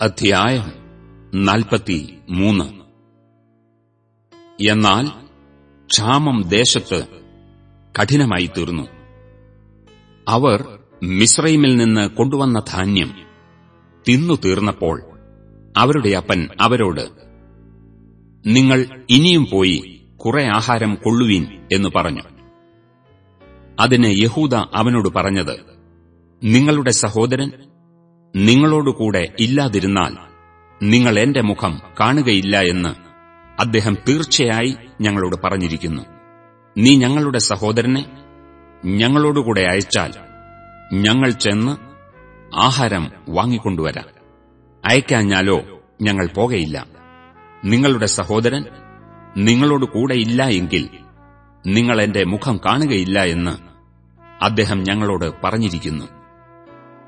അധ്യായം നാൽപ്പത്തി മൂന്ന് എന്നാൽ ക്ഷാമം ദേശത്ത് കഠിനമായി തീർന്നു. അവർ മിശ്രൈമിൽ നിന്ന് കൊണ്ടുവന്ന ധാന്യം തിന്നു തീർന്നപ്പോൾ അവരുടെ അപ്പൻ അവരോട് നിങ്ങൾ ഇനിയും പോയി കുറെ ആഹാരം കൊള്ളുവീൻ എന്ന് പറഞ്ഞു. അതിന് യഹൂദ അവനോട് പറഞ്ഞത് നിങ്ങളുടെ സഹോദരൻ നിങ്ങളോടുകൂടെ ഇല്ലാതിരുന്നാൽ നിങ്ങൾ എന്റെ മുഖം കാണുകയില്ല എന്ന് അദ്ദേഹം തീർച്ചയായി ഞങ്ങളോട് പറഞ്ഞിരിക്കുന്നു. നീ ഞങ്ങളുടെ സഹോദരനെ ഞങ്ങളോടുകൂടെ അയച്ചാൽ ഞങ്ങൾ ചെന്ന് ആഹാരം വാങ്ങിക്കൊണ്ടുവരാം. അയക്കാഞ്ഞാലോ ഞങ്ങൾ പോകയില്ല. നിങ്ങളുടെ സഹോദരൻ നിങ്ങളോട് കൂടെയില്ല എങ്കിൽ നിങ്ങൾ എന്റെ മുഖം കാണുകയില്ല എന്ന് അദ്ദേഹം ഞങ്ങളോട് പറഞ്ഞിരിക്കുന്നു.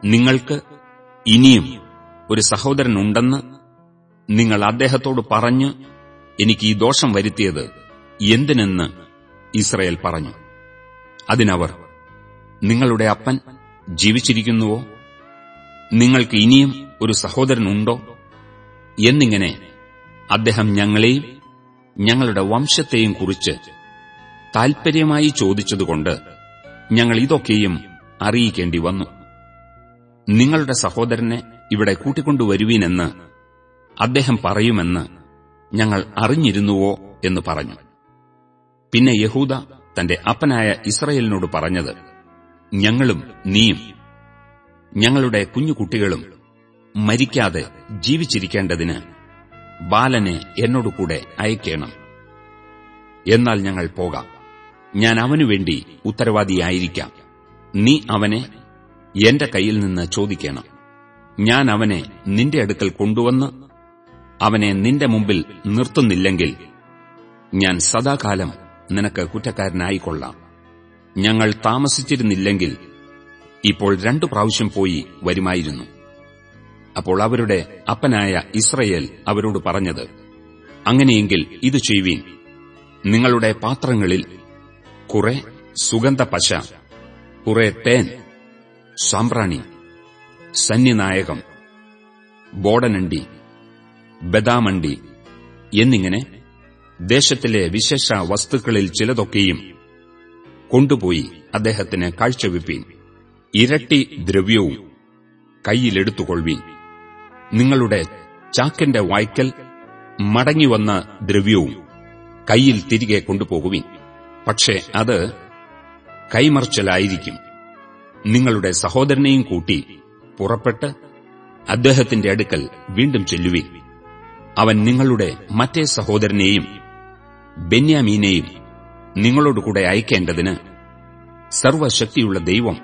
നിങ്ങൾക്ക് ഇനിയും ഒരു സഹോദരനുണ്ടെന്ന് നിങ്ങൾ അദ്ദേഹത്തോട് പറഞ്ഞ് എനിക്ക് ഈ ദോഷം വരുത്തിയത് എന്തിനെന്ന് ഇസ്രയേൽ പറഞ്ഞു. അതിനവർ നിങ്ങളുടെ അപ്പൻ ജീവിച്ചിരിക്കുന്നുവോ? നിങ്ങൾക്ക് ഇനിയും ഒരു സഹോദരനുണ്ടോ? എന്നിങ്ങനെ അദ്ദേഹം ഞങ്ങളെയും ഞങ്ങളുടെ വംശത്തെയും കുറിച്ച് താൽപര്യമായി ചോദിച്ചതുകൊണ്ട് ഞങ്ങൾ ഇതൊക്കെയും അറിയിക്കേണ്ടി വന്നു. നിങ്ങളുടെ സഹോദരനെ ഇവിടെ കൂട്ടിക്കൊണ്ടുവരുവീനെന്ന് അദ്ദേഹം പറയുമെന്ന് ഞങ്ങൾ അറിഞ്ഞിരുന്നുവോ എന്ന് പറഞ്ഞു. പിന്നെ യഹൂദ തന്റെ അപ്പനായ ഇസ്രയേലിനോട് പറഞ്ഞത് ഞങ്ങളും നീയും ഞങ്ങളുടെ കുഞ്ഞുകുട്ടികളും മരിക്കാതെ ജീവിച്ചിരിക്കേണ്ടതിന് ബാലനെ എന്നോടുകൂടെ അയക്കണം. എന്നാൽ ഞങ്ങൾ പോകാം. ഞാൻ അവനുവേണ്ടി ഉത്തരവാദിയായിരിക്കാം. നീ അവനെ എന്റെ കയ്യിൽ നിന്ന് ചോദിക്കണം. ഞാൻ അവനെ നിന്റെ അടുക്കൽ കൊണ്ടുവന്ന് അവനെ നിന്റെ മുമ്പിൽ നിർത്തുന്നില്ലെങ്കിൽ ഞാൻ സദാകാലം നിനക്ക് കുറ്റക്കാരനായിക്കൊള്ളാം. ഞങ്ങൾ താമസിച്ചിരുന്നില്ലെങ്കിൽ ഇപ്പോൾ രണ്ടു പ്രാവശ്യം പോയി വരുമായിരുന്നു. അപ്പോൾ അവരുടെ അപ്പനായ ഇസ്രയേൽ അവരോട് പറഞ്ഞത് അങ്ങനെയെങ്കിൽ ഇത് ചെയ്യുവീൻ. നിങ്ങളുടെ പാത്രങ്ങളിൽ കുറെ സുഗന്ധ പശ കുറെ തേൻ സാമ്പ്രാണി സന്യനായകം ബോഡനണ്ടി ബദാമണ്ടി എന്നിങ്ങനെ ദേശത്തിലെ വിശേഷ വസ്തുക്കളിൽ ചിലതൊക്കെയും കൊണ്ടുപോയി അദ്ദേഹത്തിന് കാഴ്ചവെപ്പീൻ. ഇരട്ടി ദ്രവ്യവും കൈയിലെടുത്തുകൊള്ളുവീൻ നിങ്ങളുടെ ചാക്കിന്റെ വായ്ക്കൽ മടങ്ങിവന്ന ദ്രവ്യവും കൈയിൽ തിരികെ കൊണ്ടുപോകുവിൻ. പക്ഷേ അത് കൈമർച്ചലായിരിക്കും നിങ്ങളുടെ സഹോദരനെയും കൂട്ടി പുറപ്പെട്ട് അദ്ദേഹത്തിന്റെ അടുക്കൽ വീണ്ടും ചെല്ലുവി അവൻ നിങ്ങളുടെ മറ്റേ സഹോദരനെയും ബെന്യാമീനെയും നിങ്ങളോടുകൂടെ അയക്കേണ്ടതിന് സർവശക്തിയുള്ള ദൈവം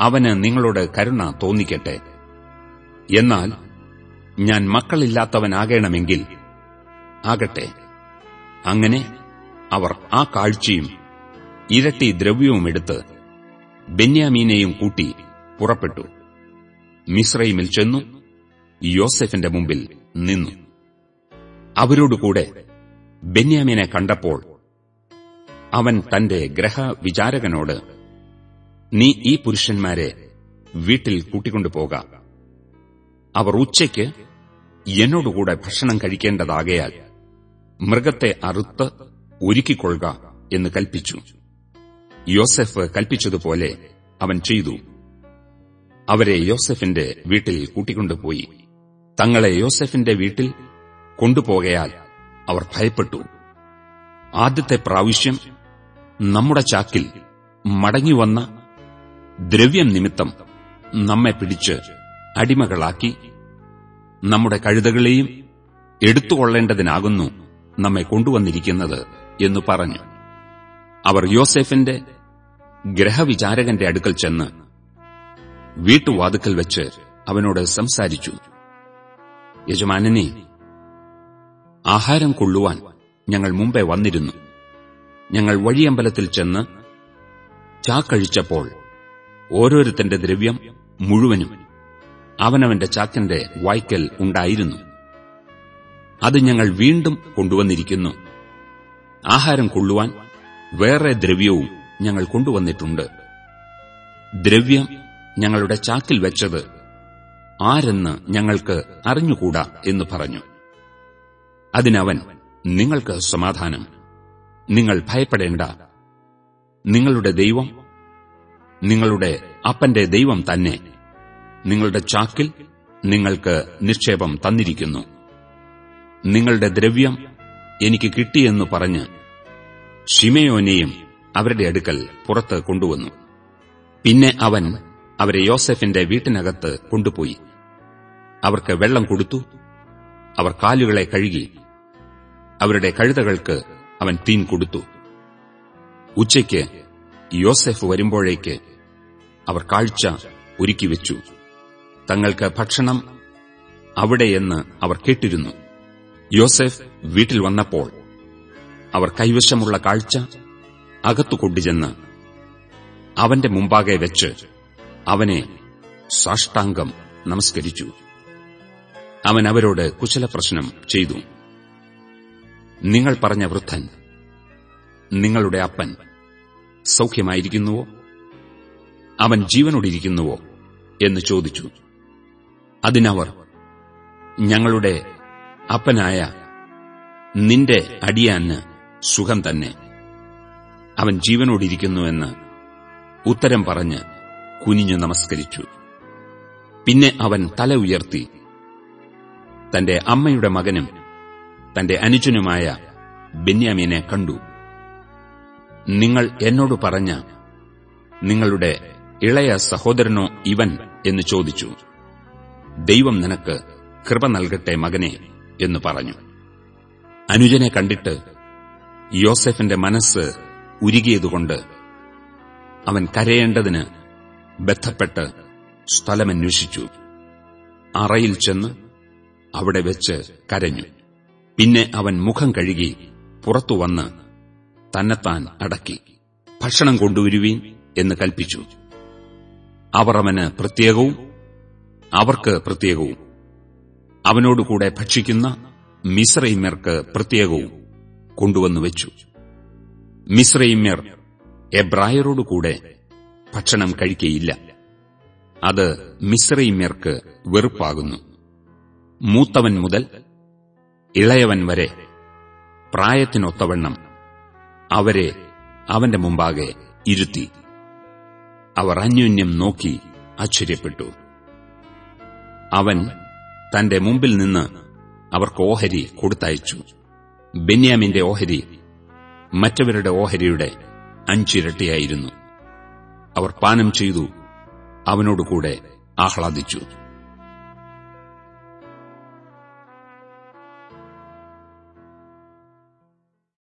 അവന് നിങ്ങളോട് കരുണ തോന്നിക്കട്ടെ. എന്നാൽ ഞാൻ മക്കളില്ലാത്തവനാകണമെങ്കിൽ ആകട്ടെ. അങ്ങനെ അവർ ആ കാഴ്ചയും ഇരട്ടി ദ്രവ്യവും എടുത്ത് ബെന്യാമീനെയും കൂട്ടി പുറപ്പെട്ടു. മിശ്രൈമിൽ ചെന്നു യോസെഫിന്റെ മുമ്പിൽ നിന്നു. അവരോടുകൂടെ ബെന്യാമീനെ കണ്ടപ്പോൾ അവൻ തന്റെ ഗ്രഹവിചാരകനോട് നീ ഈ പുരുഷന്മാരെ വീട്ടിൽ കൂട്ടിക്കൊണ്ടുപോക. അവർ ഉച്ചയ്ക്ക് എന്നോടുകൂടെ ഭക്ഷണം കഴിക്കേണ്ടതാകയാൽ മൃഗത്തെ അറുത്ത് ഒരുക്കിക്കൊള്ളുക എന്ന് കൽപ്പിച്ചു. യോസെഫ് കൽപ്പിച്ചതുപോലെ അവൻ ചെയ്തു. അവരെ യോസെഫിന്റെ വീട്ടിൽ കൂട്ടിക്കൊണ്ടുപോയി. തങ്ങളെ യോസെഫിന്റെ വീട്ടിൽ കൊണ്ടുപോകയാൽ അവർ ഭയപ്പെട്ടു. ആദ്യത്തെ പ്രാവശ്യം നമ്മുടെ ചാക്കിൽ മടങ്ങിവന്ന ദ്രവ്യം നിമിത്തം നമ്മെ പിടിച്ച് അടിമകളാക്കി. നമ്മുടെ കഴുതകളെയും എടുത്തുകൊള്ളേണ്ടതിനാകുന്നു നമ്മെ കൊണ്ടുവന്നിരിക്കുന്നത് എന്നു പറഞ്ഞു. അവർ യോസെഫിന്റെ ഗ്രഹവിചാരകന്റെ അടുക്കൽ ചെന്ന് വീട്ടുവാതുക്കൽ വെച്ച് അവനോട് സംസാരിച്ചു. യജമാനനെ ആഹാരം കൊള്ളുവാൻ ഞങ്ങൾ മുമ്പേ വന്നിരുന്നു. ഞങ്ങൾ വഴിയമ്പലത്തിൽ ചെന്ന് ചാക്കഴിച്ചപ്പോൾ ഓരോരുത്തന്റെ ദ്രവ്യം മുഴുവനും അവനവന്റെ ചാക്കന്റെ വായ്ക്കൽ ഉണ്ടായിരുന്നു. അത് ഞങ്ങൾ വീണ്ടും കൊണ്ടുവന്നിരിക്കുന്നു. ആഹാരം കൊള്ളുവാൻ വേറെ ദ്രവ്യവും ഞങ്ങൾ കൊണ്ടുവന്നിട്ടുണ്ട്. ദ്രവ്യം ഞങ്ങളുടെ ചാക്കിൽ വെച്ചത്. ആരെന്ന് ഞങ്ങൾക്ക് അറിഞ്ഞുകൂടാ എന്ന് പറഞ്ഞു. അതിനവൻ നിങ്ങൾക്ക് സമാധാനം. നിങ്ങൾ ഭയപ്പെടേണ്ട. നിങ്ങളുടെ ദൈവം നിങ്ങളുടെ അപ്പന്റെ ദൈവം തന്നെ. നിങ്ങളുടെ ചാക്കിൽ നിങ്ങൾക്ക് നിക്ഷേപം തന്നിരിക്കുന്നു. നിങ്ങളുടെ ദ്രവ്യം എനിക്ക് കിട്ടിയെന്ന് പറഞ്ഞ് ഷിമയോനെയും അവരുടെ അടുക്കൽ പുറത്ത് കൊണ്ടുവന്നു. പിന്നെ അവൻ അവരെ യോസെഫിന്റെ വീട്ടിനകത്ത് കൊണ്ടുപോയി. അവർക്ക് വെള്ളം കൊടുത്തു. അവർ കാലുകളെ കഴുകി. അവരുടെ കഴുതകൾക്ക് അവൻ തീൻ കൊടുത്തു. ഉച്ചയ്ക്ക് യോസെഫ് വരുമ്പോഴേക്ക് അവർ കാഴ്ച ഒരുക്കിവെച്ചു തങ്ങൾക്ക് ഭക്ഷണം അവിടെയെന്ന് അവർ കേട്ടിരുന്നു. യോസെഫ് വീട്ടിൽ വന്നപ്പോൾ അവർ കൈവശമുള്ള കാഴ്ച അകത്തു കൊണ്ടുചെന്ന് അവന്റെ മുമ്പാകെ വെച്ച് അവനെ സാഷ്ടാംഗം നമസ്കരിച്ചു. അവൻ അവരോട് കുശലപ്രശ്നം ചെയ്തു. നിങ്ങൾ പറഞ്ഞ വൃദ്ധൻ നിങ്ങളുടെ അപ്പൻ സൗഖ്യമായിരിക്കുന്നുവോ? അവൻ ജീവനോടിരിക്കുന്നുവോ? എന്ന് ചോദിച്ചു. അതിനവർ ഞങ്ങളുടെ അപ്പനായ നിന്റെ അടിയാന് സുഖം തന്നെ. അവൻ ജീവനോടിരിക്കുന്നുവെന്ന് ഉത്തരം പറഞ്ഞ് കുനിഞ്ഞു നമസ്കരിച്ചു. പിന്നെ അവൻ തല ഉയർത്തി. തന്റെ അമ്മയുടെ മകനും തന്റെ അനുജനുമായ ബെന്യാമീനെ കണ്ടു. നിങ്ങൾ എന്നോട് പറഞ്ഞ നിങ്ങളുടെ ഇളയ സഹോദരനോ ഇവൻ എന്ന് ചോദിച്ചു. ദൈവം നിനക്ക് കൃപ നൽകട്ടെ മകനെ എന്ന് പറഞ്ഞു. അനുജനെ കണ്ടിട്ട് യോസെഫിന്റെ മനസ്സ് ഉരുകിയതുകൊണ്ട് അവൻ കരയേണ്ടതിന് ബന്ധപ്പെട്ട് സ്ഥലമന്വേഷിച്ചു. അറയിൽ ചെന്ന് അവിടെ വെച്ച് കരഞ്ഞു. പിന്നെ അവൻ മുഖം കഴുകി പുറത്തുവന്ന് തന്നെത്താൻ അടക്കി. ഭക്ഷണം കൊണ്ടുവരുവീൻ? എന്ന് കൽപ്പിച്ചു. അവർ അവന് പ്രത്യേകവും അവർക്ക് പ്രത്യേകവും. അവനോടുകൂടെ ഭക്ഷിക്കുന്ന മിശ്രൈമ്യർക്ക് പ്രത്യേകവും കൊണ്ടുവന്നു വെച്ചു. മിശ്രൈമ്യർ എബ്രായരോടുകൂടെ ഭക്ഷണം കഴിക്കയില്ല. അത് മിശ്രൈമ്യർക്ക് വെറുപ്പാകുന്നു. മൂത്തവൻ മുതൽ ഇളയവൻ വരെ പ്രായത്തിനൊത്തവണ്ണം അവരെ അവന്റെ മുമ്പാകെ ഇരുത്തി. അവർ അന്യോന്യം നോക്കി ആശ്ചര്യപ്പെട്ടു. അവൻ തന്റെ മുമ്പിൽ നിന്ന് അവർക്ക് ഓഹരി കൊടുത്തയച്ചു. ബെന്യാമിന്റെ ഓഹരി മറ്റവരുടെ ഓഹരിയുടെ അഞ്ചിരട്ടിയായിരുന്നു. അവർ പാനം ചെയ്തു അവനോടുകൂടെ ആഹ്ലാദിച്ചു.